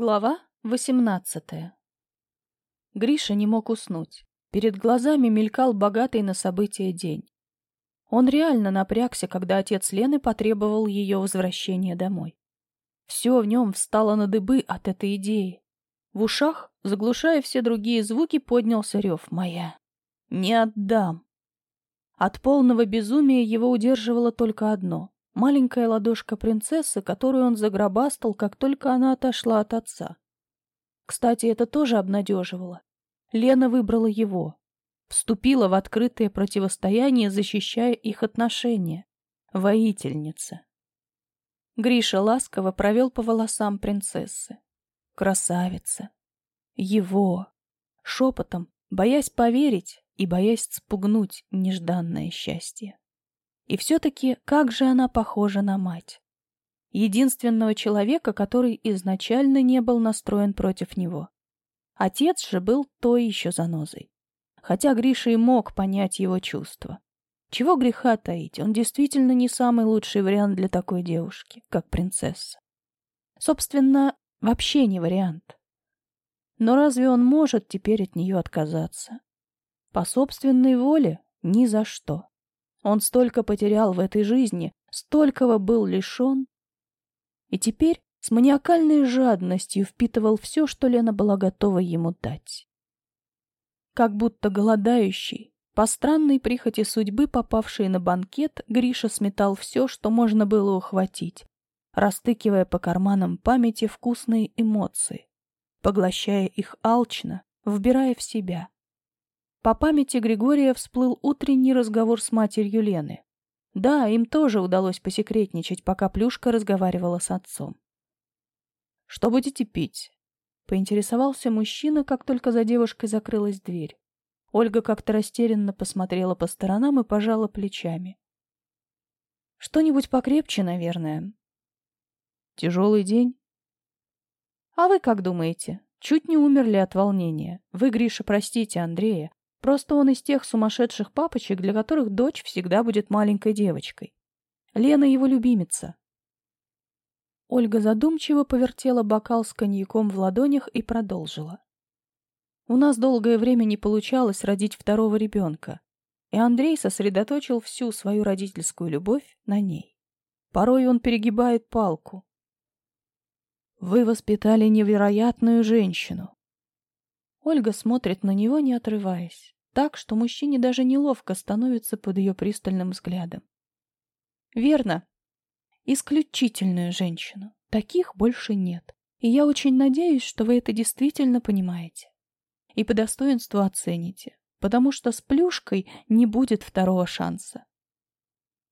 Глава 18 Гриша не мог уснуть. Перед глазами мелькал богатый на события день. Он реально напрягся, когда отец Лены потребовал ее возвращения домой. Все в нем встало на дыбы от этой идеи. В ушах, заглушая все другие звуки, поднялся рев «Моя! Не отдам!». От полного безумия его удерживало только одно маленькая ладошка принцессы, которую он загробастал, как только она отошла от отца. Кстати, это тоже обнадеживало. Лена выбрала его. Вступила в открытое противостояние, защищая их отношения. Воительница. Гриша ласково провел по волосам принцессы. Красавица. Его. Шепотом, боясь поверить и боясь спугнуть нежданное счастье. И все-таки как же она похожа на мать. Единственного человека, который изначально не был настроен против него. Отец же был той еще занозой. Хотя Гриша и мог понять его чувства. Чего греха таить, он действительно не самый лучший вариант для такой девушки, как принцесса. Собственно, вообще не вариант. Но разве он может теперь от нее отказаться? По собственной воле ни за что. Он столько потерял в этой жизни, столького был лишен. И теперь с маниакальной жадностью впитывал все, что Лена была готова ему дать. Как будто голодающий, по странной прихоти судьбы, попавший на банкет, Гриша сметал все, что можно было ухватить, растыкивая по карманам памяти вкусные эмоции, поглощая их алчно, вбирая в себя. По памяти Григория всплыл утренний разговор с матерью Лены. Да, им тоже удалось посекретничать, пока Плюшка разговаривала с отцом. «Что будете пить?» — поинтересовался мужчина, как только за девушкой закрылась дверь. Ольга как-то растерянно посмотрела по сторонам и пожала плечами. «Что-нибудь покрепче, наверное». «Тяжелый день?» «А вы как думаете? Чуть не умерли от волнения. Вы, Гриша, простите Андрея. Просто он из тех сумасшедших папочек, для которых дочь всегда будет маленькой девочкой. Лена его любимица. Ольга задумчиво повертела бокал с коньяком в ладонях и продолжила. У нас долгое время не получалось родить второго ребенка, и Андрей сосредоточил всю свою родительскую любовь на ней. Порой он перегибает палку. Вы воспитали невероятную женщину. Ольга смотрит на него, не отрываясь, так, что мужчине даже неловко становится под ее пристальным взглядом. Верно. Исключительную женщину. Таких больше нет. И я очень надеюсь, что вы это действительно понимаете. И по достоинству оцените, потому что с плюшкой не будет второго шанса.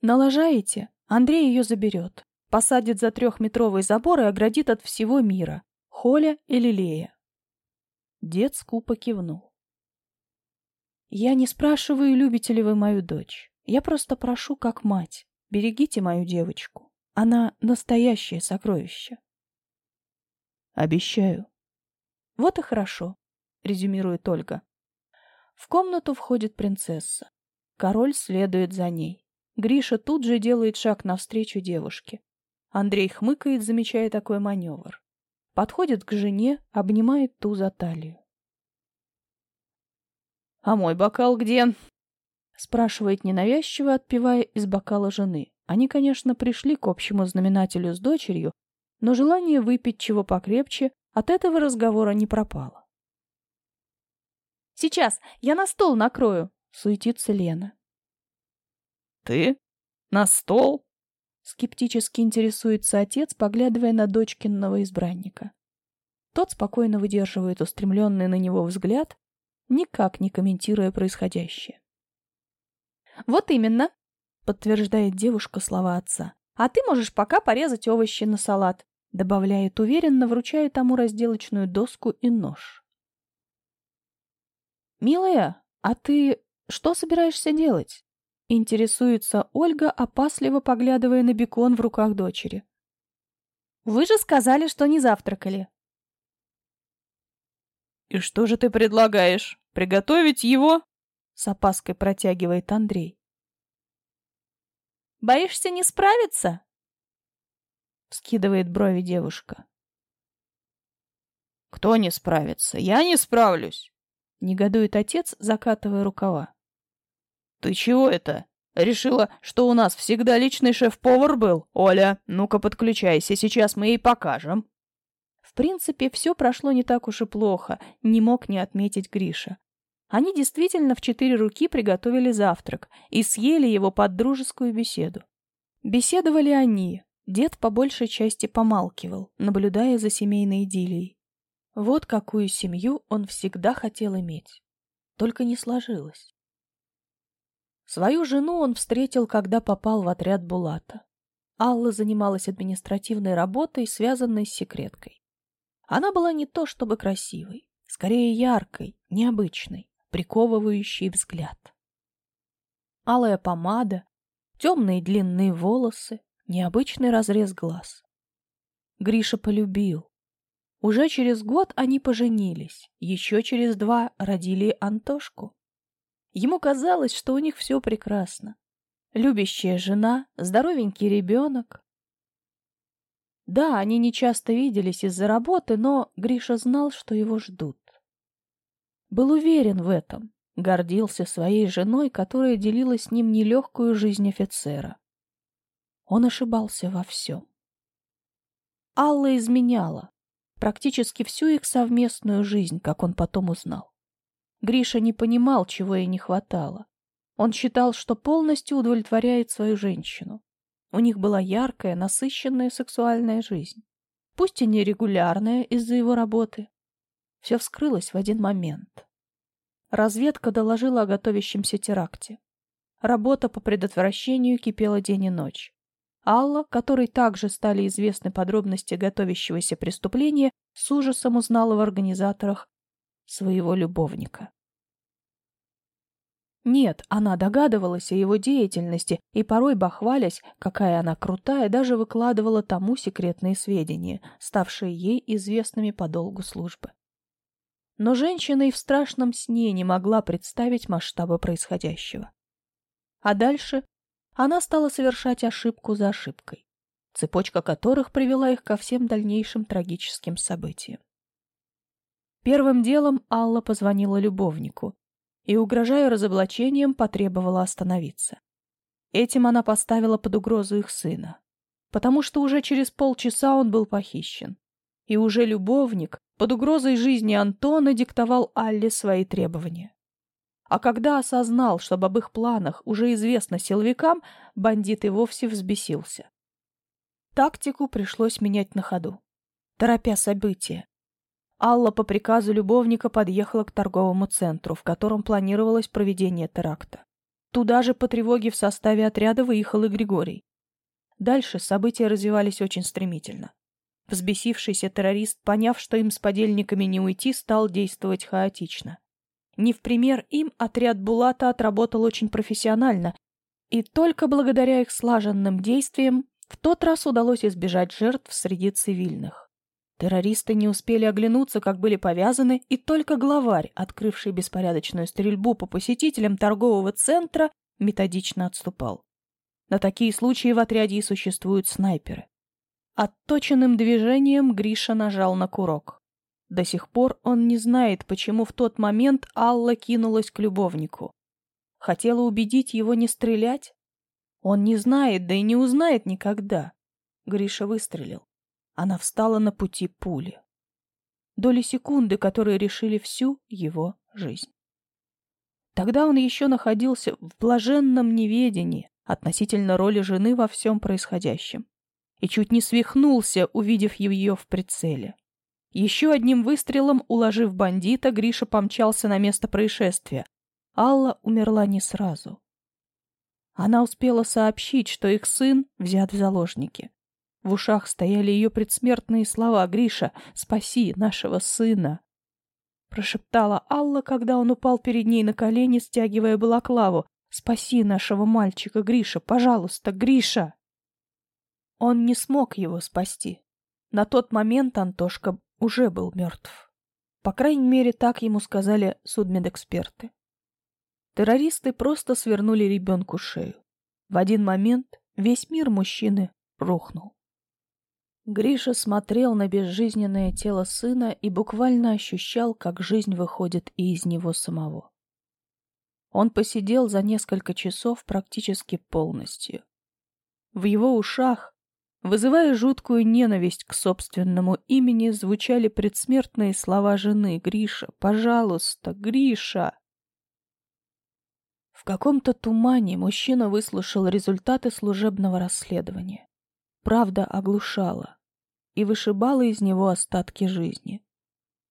Налажаете, Андрей ее заберет, посадит за трехметровый забор и оградит от всего мира, Холя или Лея. Дед скупо кивнул. «Я не спрашиваю, любите ли вы мою дочь. Я просто прошу, как мать, берегите мою девочку. Она настоящее сокровище». «Обещаю». «Вот и хорошо», — резюмирует Ольга. В комнату входит принцесса. Король следует за ней. Гриша тут же делает шаг навстречу девушке. Андрей хмыкает, замечая такой маневр. Подходит к жене, обнимает ту за талию. «А мой бокал где?» Спрашивает ненавязчиво, отпивая из бокала жены. Они, конечно, пришли к общему знаменателю с дочерью, но желание выпить чего покрепче от этого разговора не пропало. «Сейчас, я на стол накрою!» — суетится Лена. «Ты? На стол?» Скептически интересуется отец, поглядывая на дочкинного избранника. Тот спокойно выдерживает устремленный на него взгляд, никак не комментируя происходящее. «Вот именно», — подтверждает девушка слова отца. «А ты можешь пока порезать овощи на салат», — добавляет уверенно, вручая тому разделочную доску и нож. «Милая, а ты что собираешься делать?» Интересуется Ольга, опасливо поглядывая на бекон в руках дочери. «Вы же сказали, что не завтракали». «И что же ты предлагаешь? Приготовить его?» С опаской протягивает Андрей. «Боишься не справиться?» Скидывает брови девушка. Кто не справится? Я не справлюсь. Негодует отец, закатывая рукава. Ты чего это? Решила, что у нас всегда личный шеф-повар был? Оля, ну-ка подключайся, сейчас мы ей покажем. В принципе, все прошло не так уж и плохо, не мог не отметить Гриша. Они действительно в четыре руки приготовили завтрак и съели его под дружескую беседу. Беседовали они. Дед по большей части помалкивал, наблюдая за семейной идиллией. Вот какую семью он всегда хотел иметь. Только не сложилось. Свою жену он встретил, когда попал в отряд Булата. Алла занималась административной работой, связанной с секреткой. Она была не то чтобы красивой, скорее яркой, необычной, приковывающей взгляд. Алая помада, темные длинные волосы, необычный разрез глаз. Гриша полюбил. Уже через год они поженились, еще через два родили Антошку. Ему казалось, что у них все прекрасно. Любящая жена, здоровенький ребенок. Да, они не часто виделись из-за работы, но Гриша знал, что его ждут. Был уверен в этом, гордился своей женой, которая делила с ним нелегкую жизнь офицера. Он ошибался во всем. Алла изменяла практически всю их совместную жизнь, как он потом узнал. Гриша не понимал, чего ей не хватало. Он считал, что полностью удовлетворяет свою женщину. У них была яркая, насыщенная сексуальная жизнь. Пусть и нерегулярная из-за его работы. Все вскрылось в один момент. Разведка доложила о готовящемся теракте. Работа по предотвращению кипела день и ночь. Алла, которой также стали известны подробности готовящегося преступления, с ужасом узнала в организаторах своего любовника. Нет, она догадывалась о его деятельности и порой, бахвалясь, какая она крутая, даже выкладывала тому секретные сведения, ставшие ей известными по долгу службы. Но женщина и в страшном сне не могла представить масштабы происходящего. А дальше она стала совершать ошибку за ошибкой, цепочка которых привела их ко всем дальнейшим трагическим событиям. Первым делом Алла позвонила любовнику и, угрожая разоблачением, потребовала остановиться. Этим она поставила под угрозу их сына, потому что уже через полчаса он был похищен. И уже любовник под угрозой жизни Антона диктовал Алле свои требования. А когда осознал, что об их планах уже известно силовикам, бандит и вовсе взбесился. Тактику пришлось менять на ходу, торопя события. Алла по приказу любовника подъехала к торговому центру, в котором планировалось проведение теракта. Туда же по тревоге в составе отряда выехал и Григорий. Дальше события развивались очень стремительно. Взбесившийся террорист, поняв, что им с подельниками не уйти, стал действовать хаотично. Не в пример им отряд Булата отработал очень профессионально, и только благодаря их слаженным действиям в тот раз удалось избежать жертв среди цивильных. Террористы не успели оглянуться, как были повязаны, и только главарь, открывший беспорядочную стрельбу по посетителям торгового центра, методично отступал. На такие случаи в отряде и существуют снайперы. Отточенным движением Гриша нажал на курок. До сих пор он не знает, почему в тот момент Алла кинулась к любовнику. Хотела убедить его не стрелять? Он не знает, да и не узнает никогда. Гриша выстрелил. Она встала на пути пули. Доли секунды, которые решили всю его жизнь. Тогда он еще находился в блаженном неведении относительно роли жены во всем происходящем и чуть не свихнулся, увидев ее в прицеле. Еще одним выстрелом, уложив бандита, Гриша помчался на место происшествия. Алла умерла не сразу. Она успела сообщить, что их сын взят в заложники. В ушах стояли ее предсмертные слова «Гриша, спаси нашего сына!» Прошептала Алла, когда он упал перед ней на колени, стягивая балаклаву. «Спаси нашего мальчика, Гриша, пожалуйста, Гриша!» Он не смог его спасти. На тот момент Антошка уже был мертв. По крайней мере, так ему сказали судмедэксперты. Террористы просто свернули ребенку шею. В один момент весь мир мужчины рухнул. Гриша смотрел на безжизненное тело сына и буквально ощущал, как жизнь выходит и из него самого. Он посидел за несколько часов практически полностью. В его ушах, вызывая жуткую ненависть к собственному имени, звучали предсмертные слова жены «Гриша, пожалуйста, Гриша!». В каком-то тумане мужчина выслушал результаты служебного расследования. Правда оглушала и вышибала из него остатки жизни.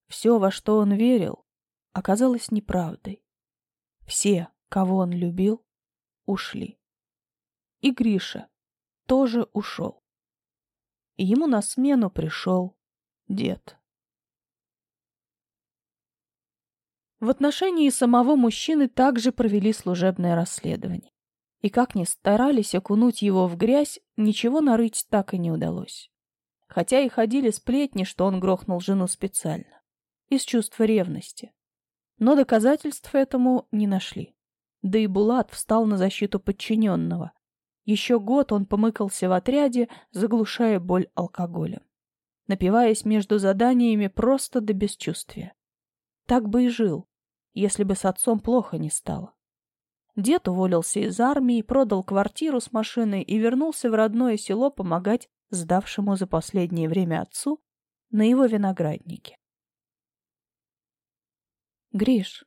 Все, во что он верил, оказалось неправдой. Все, кого он любил, ушли. И Гриша тоже ушел. И ему на смену пришел дед. В отношении самого мужчины также провели служебное расследование. И как ни старались окунуть его в грязь, ничего нарыть так и не удалось. Хотя и ходили сплетни, что он грохнул жену специально. Из чувства ревности. Но доказательств этому не нашли. Да и Булат встал на защиту подчиненного. Еще год он помыкался в отряде, заглушая боль алкоголем. Напиваясь между заданиями просто до бесчувствия. Так бы и жил, если бы с отцом плохо не стало. Дед уволился из армии, продал квартиру с машиной и вернулся в родное село помогать сдавшему за последнее время отцу на его винограднике. Гриш.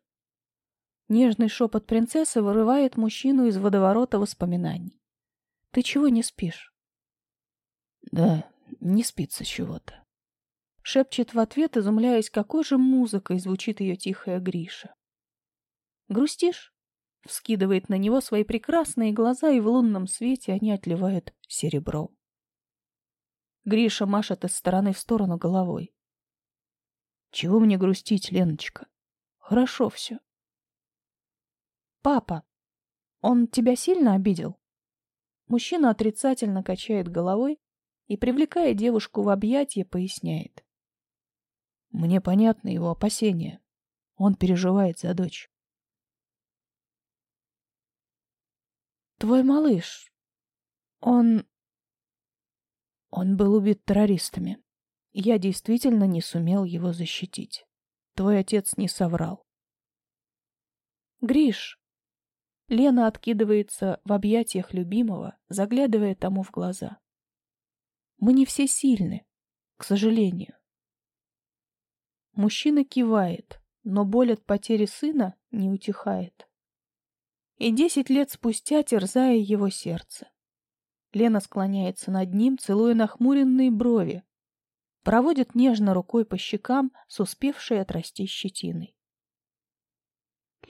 Нежный шепот принцессы вырывает мужчину из водоворота воспоминаний. Ты чего не спишь? Да, не спится чего-то. Шепчет в ответ, изумляясь, какой же музыкой звучит ее тихая Гриша. Грустишь? Вскидывает на него свои прекрасные глаза, и в лунном свете они отливают серебром. Гриша машет из стороны в сторону головой. Чего мне грустить, Леночка? Хорошо все. Папа, он тебя сильно обидел? Мужчина отрицательно качает головой и, привлекая девушку в объятия, поясняет. Мне понятны его опасения. Он переживает за дочь. Твой малыш, он... Он был убит террористами. Я действительно не сумел его защитить. Твой отец не соврал. Гриш. Лена откидывается в объятиях любимого, заглядывая тому в глаза. Мы не все сильны, к сожалению. Мужчина кивает, но боль от потери сына не утихает. И десять лет спустя терзая его сердце. Лена склоняется над ним, целуя нахмуренные брови, проводит нежно рукой по щекам с успевшей отрасти щетиной.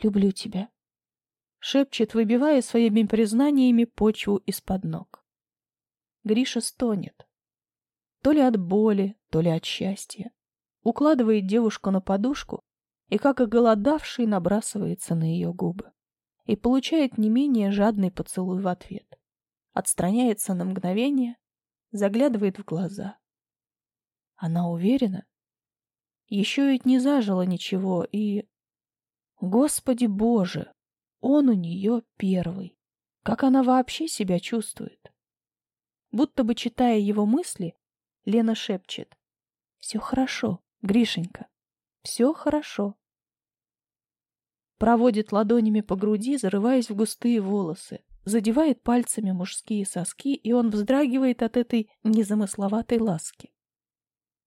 «Люблю тебя», — шепчет, выбивая своими признаниями почву из-под ног. Гриша стонет. То ли от боли, то ли от счастья укладывает девушку на подушку и, как оголодавший, набрасывается на ее губы. И получает не менее жадный поцелуй в ответ. Отстраняется на мгновение, заглядывает в глаза. Она уверена? Еще ведь не зажила ничего, и... Господи Боже! Он у нее первый. Как она вообще себя чувствует? Будто бы читая его мысли, Лена шепчет. Все хорошо. Гришенька, все хорошо. Проводит ладонями по груди, зарываясь в густые волосы, задевает пальцами мужские соски, и он вздрагивает от этой незамысловатой ласки.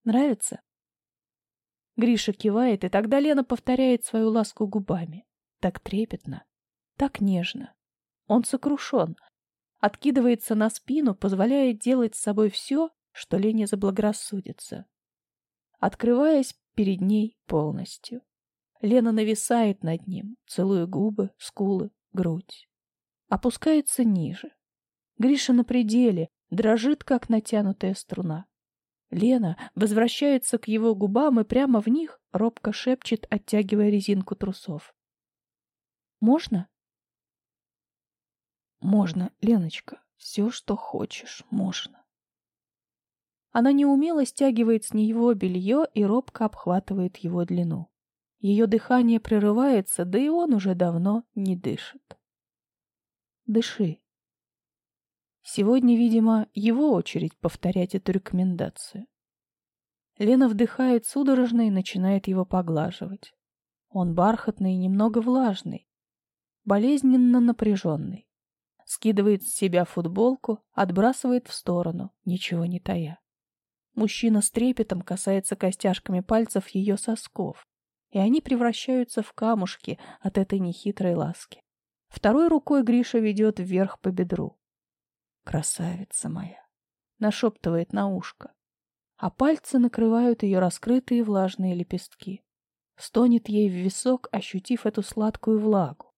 Нравится? Гриша кивает, и тогда Лена повторяет свою ласку губами. Так трепетно, так нежно. Он сокрушен, откидывается на спину, позволяя делать с собой все, что Лене заблагорассудится открываясь перед ней полностью. Лена нависает над ним, целуя губы, скулы, грудь. Опускается ниже. Гриша на пределе, дрожит, как натянутая струна. Лена возвращается к его губам и прямо в них робко шепчет, оттягивая резинку трусов. «Можно?» «Можно, Леночка, все, что хочешь, можно». Она неумело стягивает с него белье и робко обхватывает его длину. Ее дыхание прерывается, да и он уже давно не дышит. Дыши. Сегодня, видимо, его очередь повторять эту рекомендацию. Лена вдыхает судорожно и начинает его поглаживать. Он бархатный и немного влажный, болезненно напряженный. Скидывает с себя футболку, отбрасывает в сторону, ничего не тая. Мужчина с трепетом касается костяшками пальцев ее сосков, и они превращаются в камушки от этой нехитрой ласки. Второй рукой Гриша ведет вверх по бедру. «Красавица моя!» — нашептывает на ушко. А пальцы накрывают ее раскрытые влажные лепестки. Стонет ей в висок, ощутив эту сладкую влагу.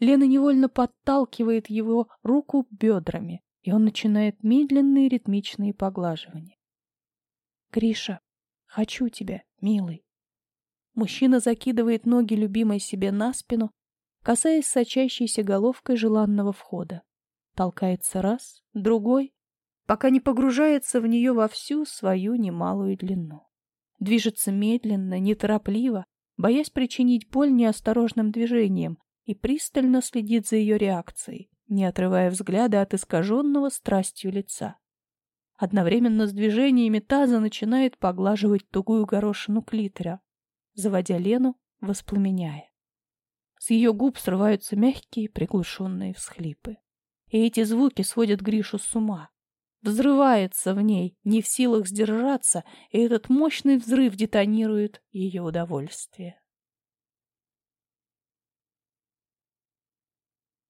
Лена невольно подталкивает его руку бедрами, и он начинает медленные ритмичные поглаживания. «Гриша, хочу тебя, милый!» Мужчина закидывает ноги любимой себе на спину, касаясь сочащейся головкой желанного входа толкается раз, другой, пока не погружается в нее во всю свою немалую длину. Движется медленно, неторопливо, боясь причинить боль неосторожным движением, и пристально следит за ее реакцией, не отрывая взгляда от искаженного страстью лица. Одновременно с движениями таза начинает поглаживать тугую горошину клитора, заводя Лену, воспламеняя. С ее губ срываются мягкие приглушенные всхлипы и эти звуки сводят Гришу с ума. Взрывается в ней, не в силах сдержаться, и этот мощный взрыв детонирует ее удовольствие.